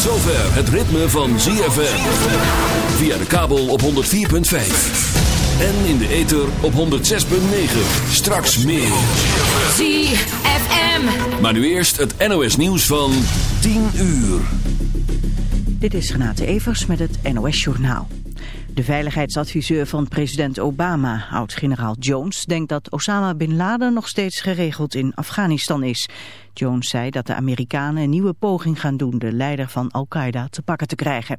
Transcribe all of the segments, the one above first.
Tot zover het ritme van ZFM. Via de kabel op 104.5. En in de ether op 106.9. Straks meer. ZFM. Maar nu eerst het NOS nieuws van 10 uur. Dit is Renate Evers met het NOS Journaal. De veiligheidsadviseur van president Obama, oud-generaal Jones, denkt dat Osama Bin Laden nog steeds geregeld in Afghanistan is. Jones zei dat de Amerikanen een nieuwe poging gaan doen de leider van Al-Qaeda te pakken te krijgen.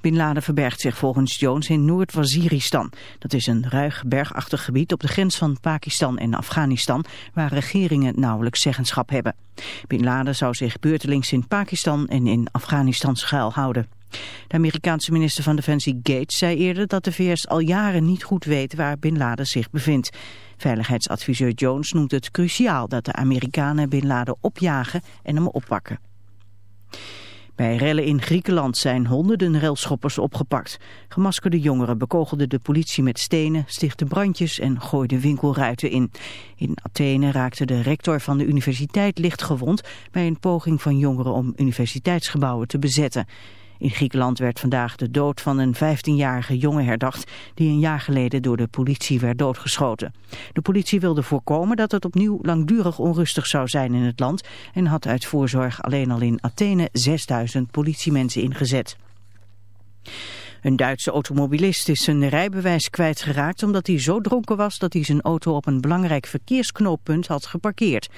Bin Laden verbergt zich volgens Jones in Noord-Waziristan. Dat is een ruig bergachtig gebied op de grens van Pakistan en Afghanistan, waar regeringen nauwelijks zeggenschap hebben. Bin Laden zou zich beurtelings in Pakistan en in Afghanistan schuilhouden. De Amerikaanse minister van Defensie Gates zei eerder dat de VS al jaren niet goed weet waar Bin Laden zich bevindt. Veiligheidsadviseur Jones noemt het cruciaal dat de Amerikanen Bin Laden opjagen en hem oppakken. Bij rellen in Griekenland zijn honderden relschoppers opgepakt. Gemaskerde jongeren bekogelden de politie met stenen, stichtten brandjes en gooiden winkelruiten in. In Athene raakte de rector van de universiteit licht gewond bij een poging van jongeren om universiteitsgebouwen te bezetten. In Griekenland werd vandaag de dood van een 15-jarige jongen herdacht die een jaar geleden door de politie werd doodgeschoten. De politie wilde voorkomen dat het opnieuw langdurig onrustig zou zijn in het land en had uit voorzorg alleen al in Athene 6000 politiemensen ingezet. Een Duitse automobilist is zijn rijbewijs kwijtgeraakt omdat hij zo dronken was dat hij zijn auto op een belangrijk verkeersknooppunt had geparkeerd.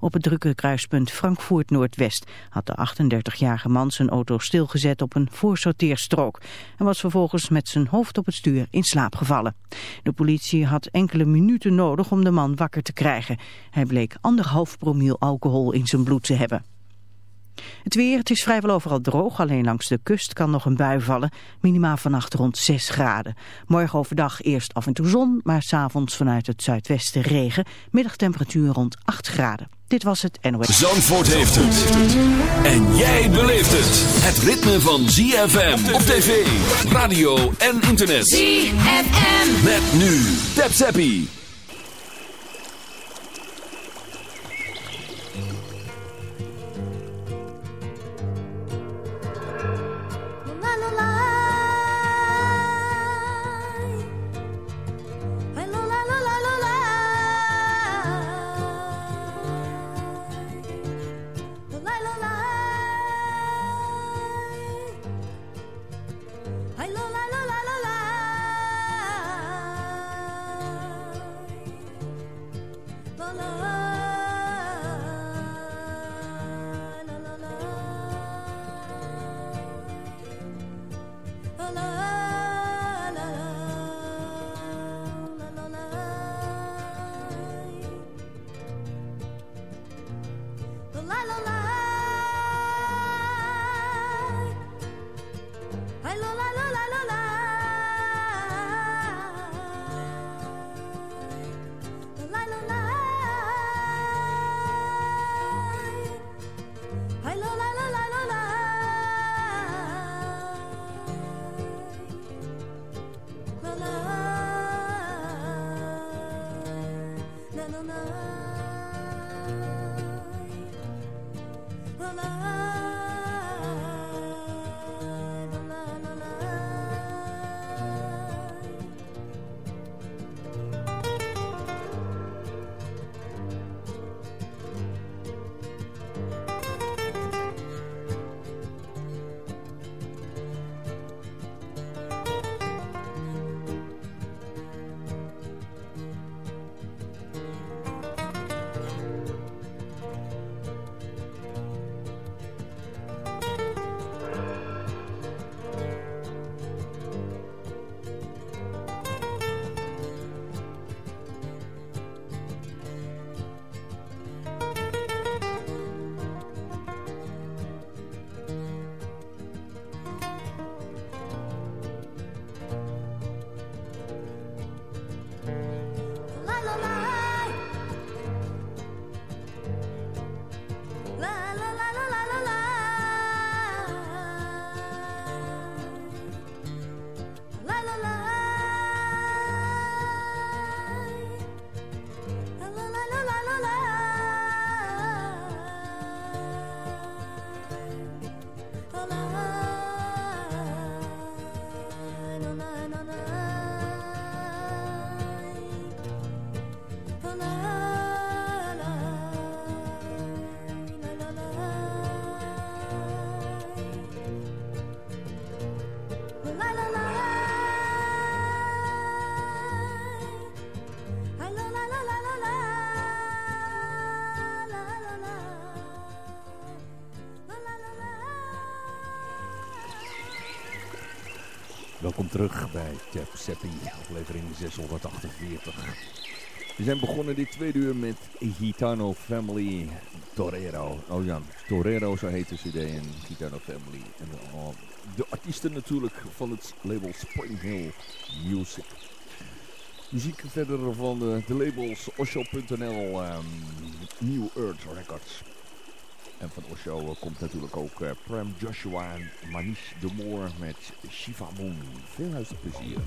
Op het drukke kruispunt Frankfurt Noordwest had de 38-jarige man zijn auto stilgezet op een voorsorteerstrook en was vervolgens met zijn hoofd op het stuur in slaap gevallen. De politie had enkele minuten nodig om de man wakker te krijgen. Hij bleek anderhalf promiel alcohol in zijn bloed te hebben. Het weer, het is vrijwel overal droog, alleen langs de kust kan nog een bui vallen. Minimaal vannacht rond 6 graden. Morgen overdag eerst af en toe zon, maar s'avonds vanuit het zuidwesten regen. Middagtemperatuur rond 8 graden. Dit was het NOS. Zandvoort heeft het. En jij beleeft het. Het ritme van ZFM op tv, radio en internet. ZFM. Met nu. Tap Zappie. La la la Terug bij Tap Seppi, aflevering 648. We zijn begonnen dit tweede uur met Gitano Family Torero. Oh ja, Torero, zo heet de cd en Gitano Family. En oh, de artiesten natuurlijk van het label Spring Hill Music. Muziek verder van de, labels Osho.nl, um, New Earth Records. En van Osho komt natuurlijk ook uh, Prem Joshua en Manish de Moor met Shiva Moon. Veel luisterplezier.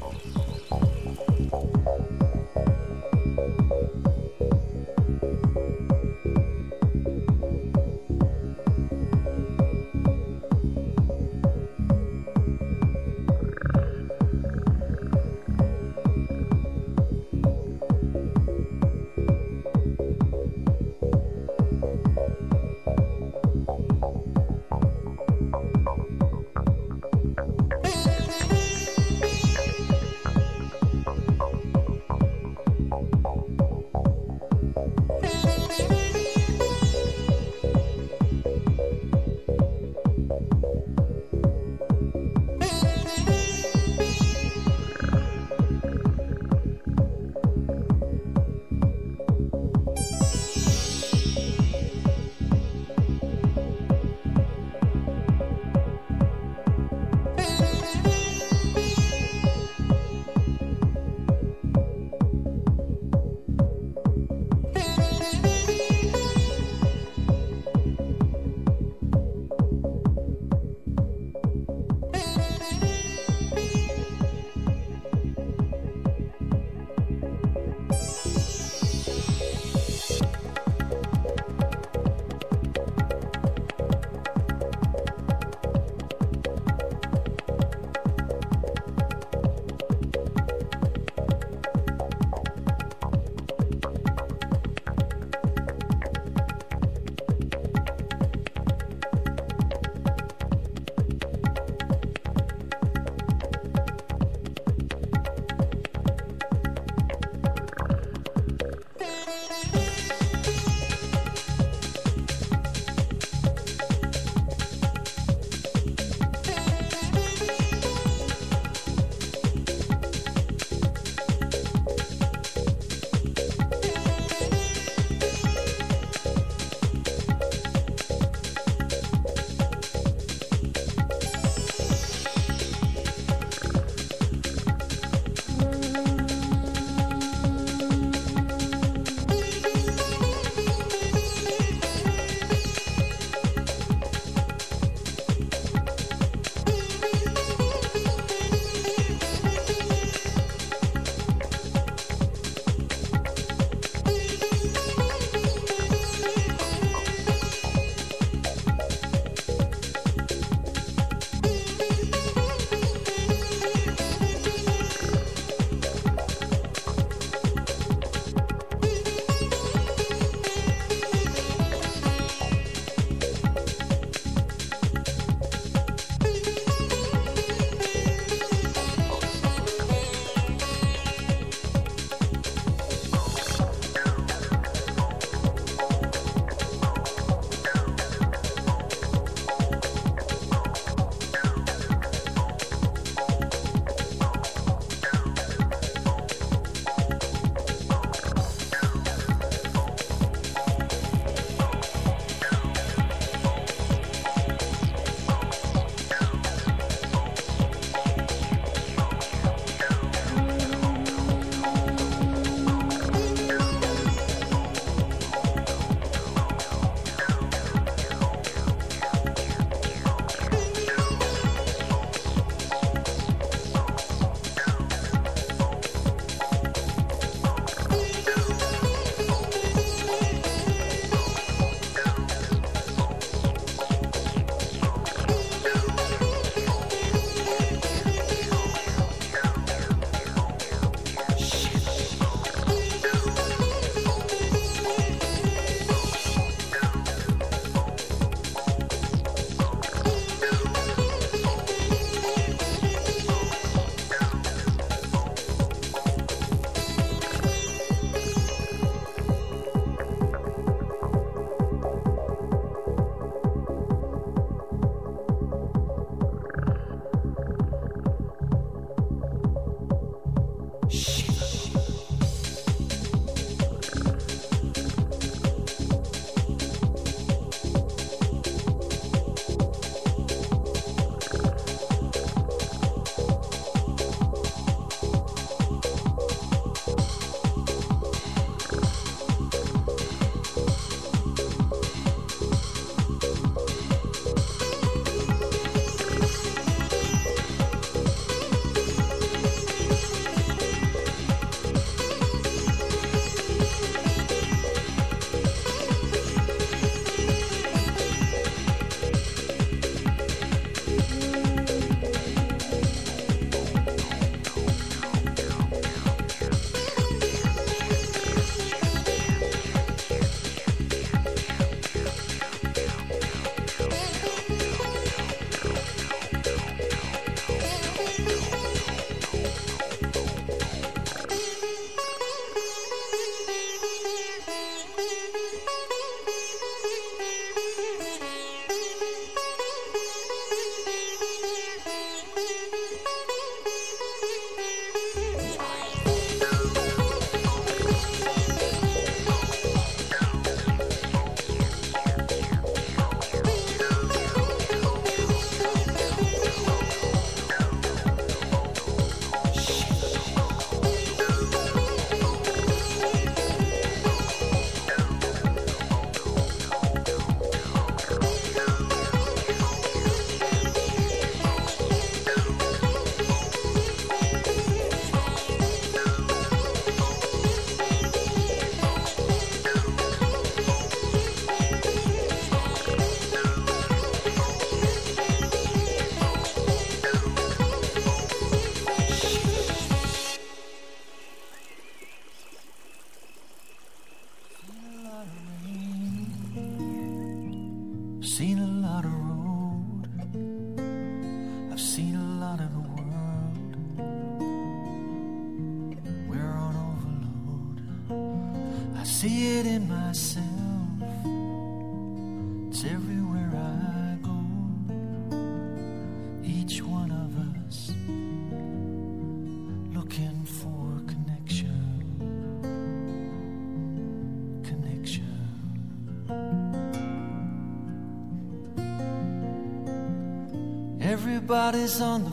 Everybody's on the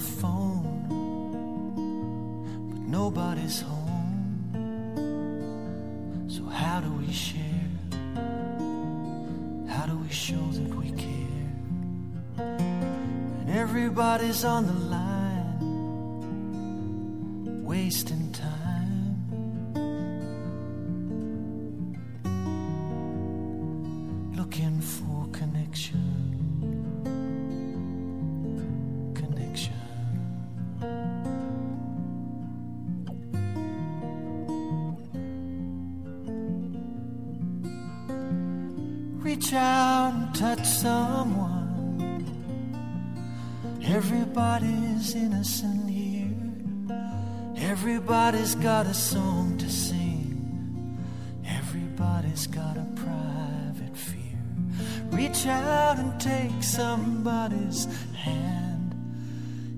someone. Everybody's innocent here. Everybody's got a song to sing. Everybody's got a private fear. Reach out and take somebody's hand.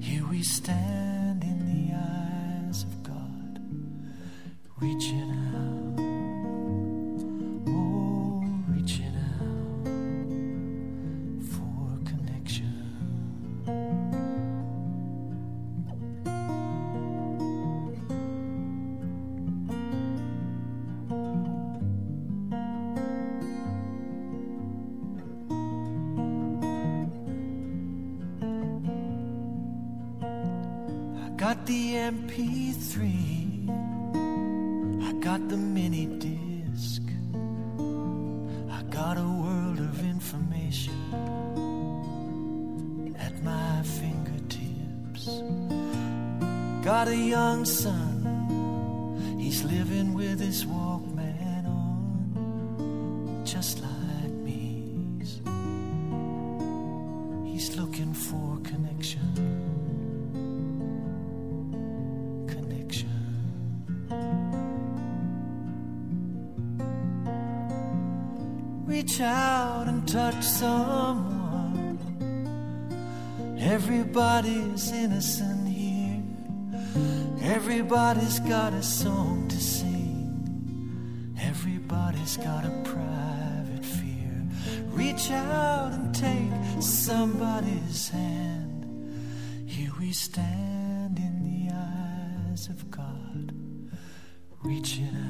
Here we stand in the eyes of God. Reaching reach out and touch someone. Everybody's innocent here. Everybody's got a song to sing. Everybody's got a private fear. Reach out and take somebody's hand. Here we stand in the eyes of God. Reaching out.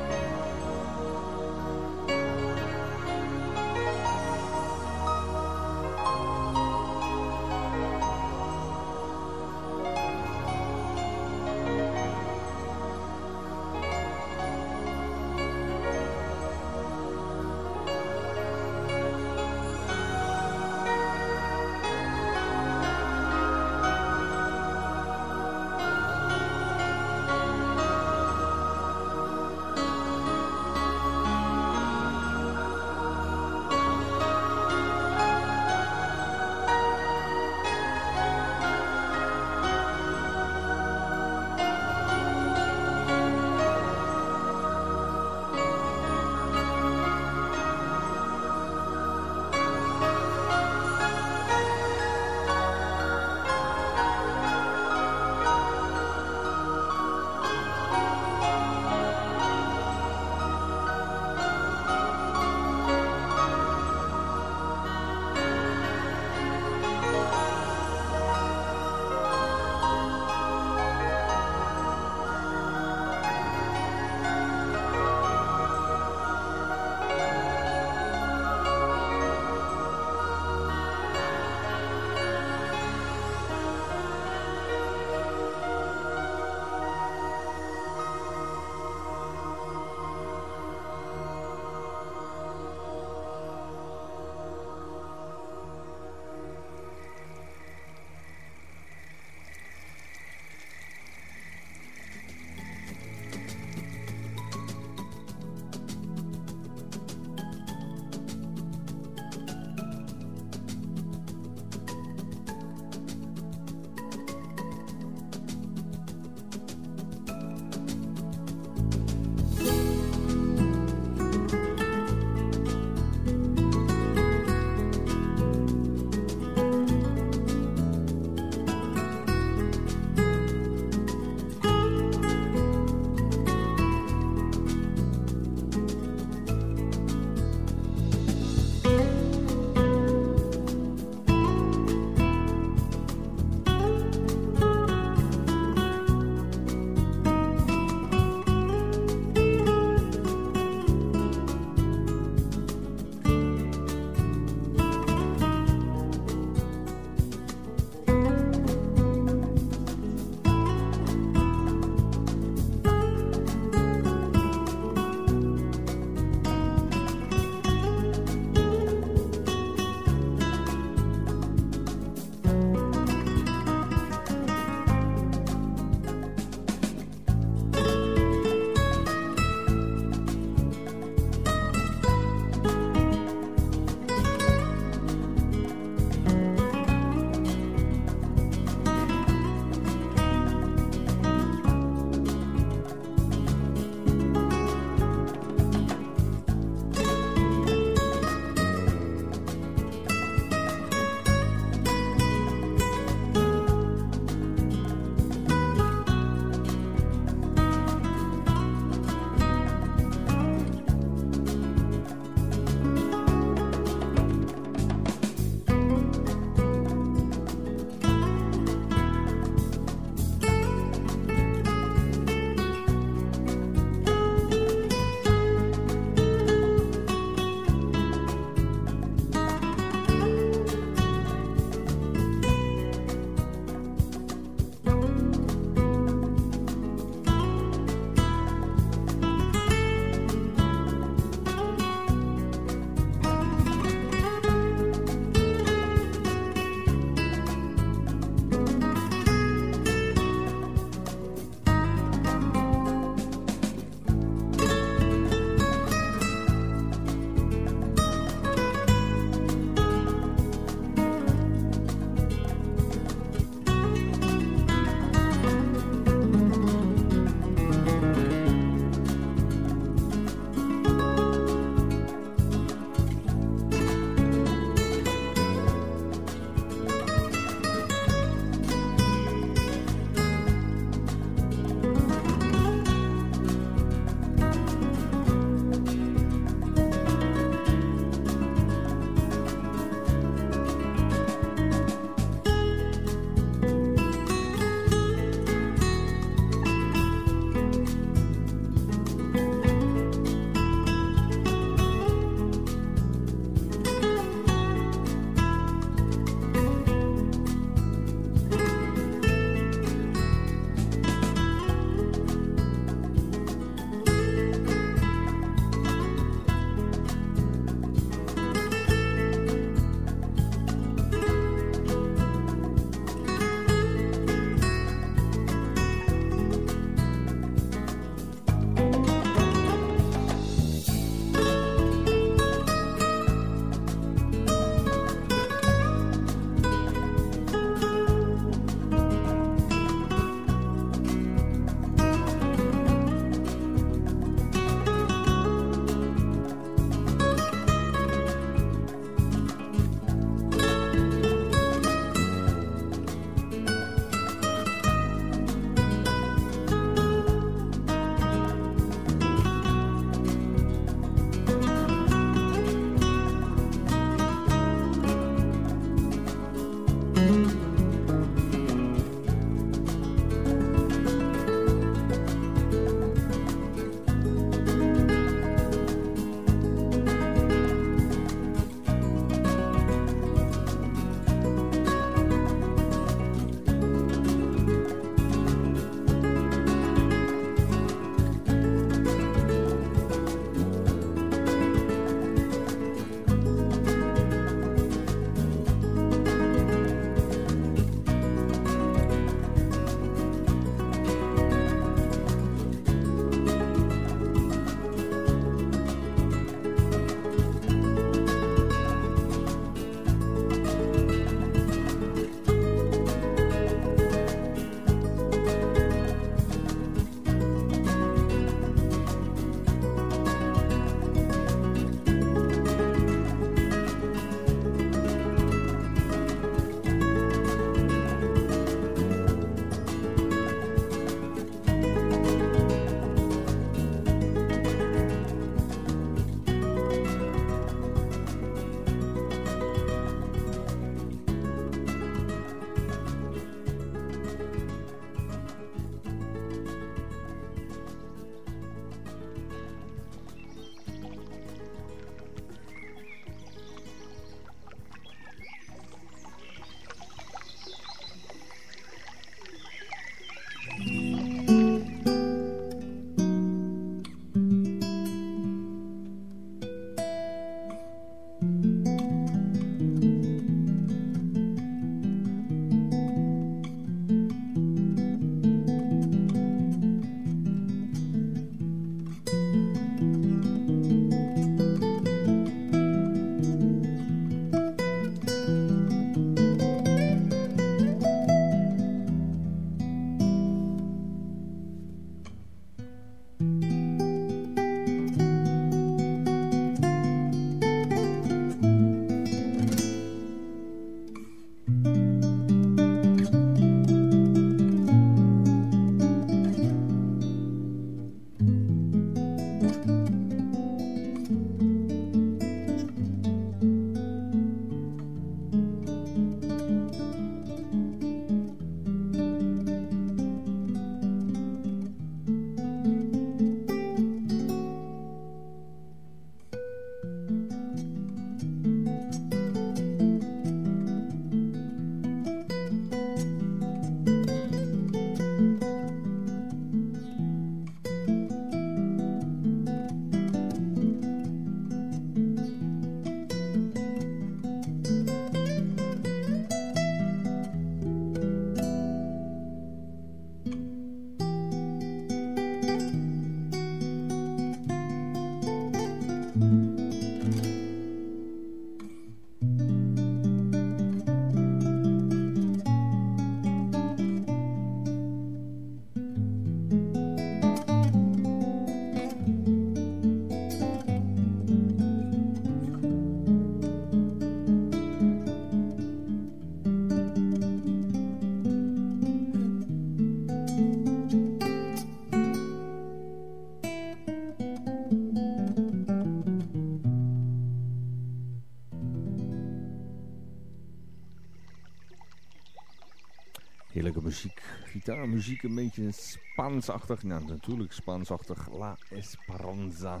Gitaarmuziek, een beetje Spaansachtig. Nou, natuurlijk Spaansachtig. La Esperanza.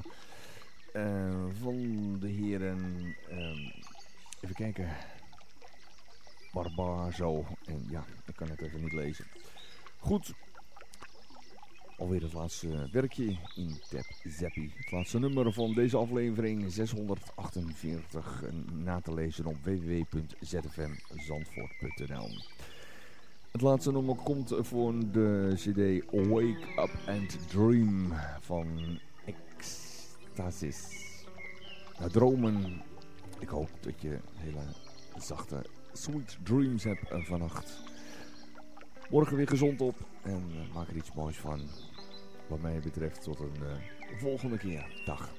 Uh, van de heren, uh, even kijken, Barbazo. En ja, ik kan het even niet lezen. Goed, alweer het laatste werkje in Tap Zappie. Het laatste nummer van deze aflevering 648 na te lezen op www.zfmzandvoort.nl Het laatste nummer komt voor de cd Wake Up and Dream van Ecstasis. Nou, dromen, ik hoop dat je hele zachte sweet dreams hebt vannacht. Morgen weer gezond op en uh, maak er iets moois van. Wat mij betreft tot een uh, volgende keer. Dag.